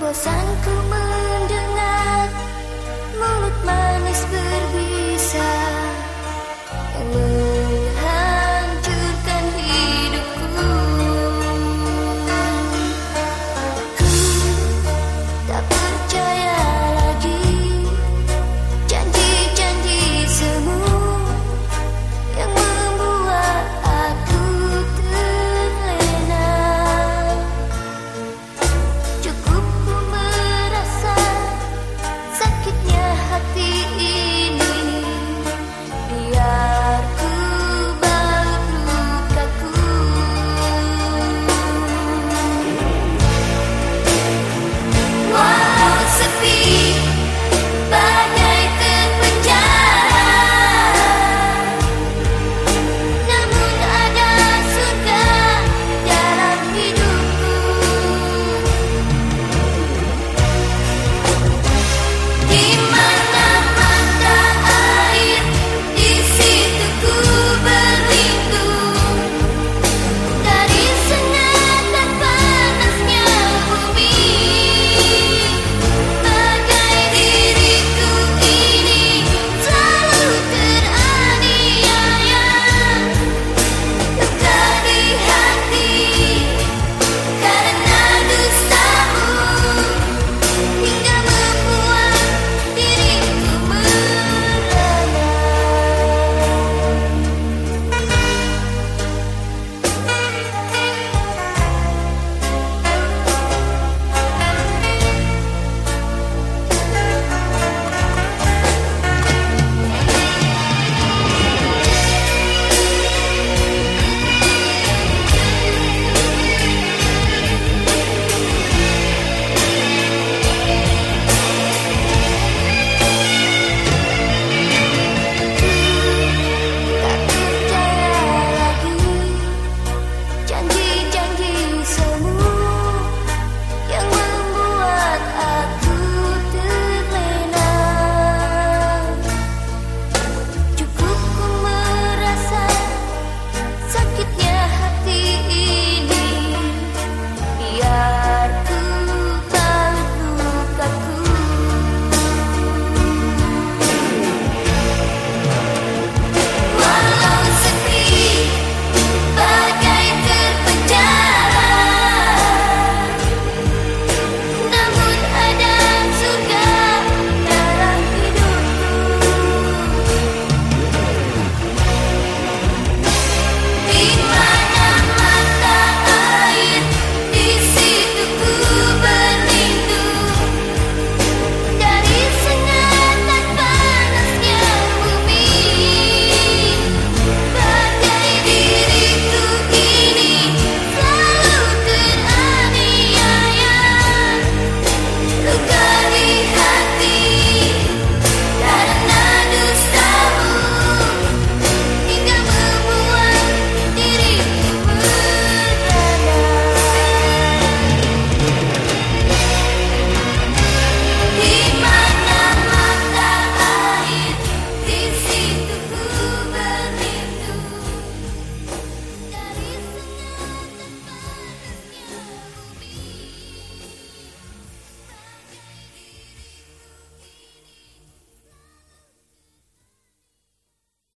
bosanku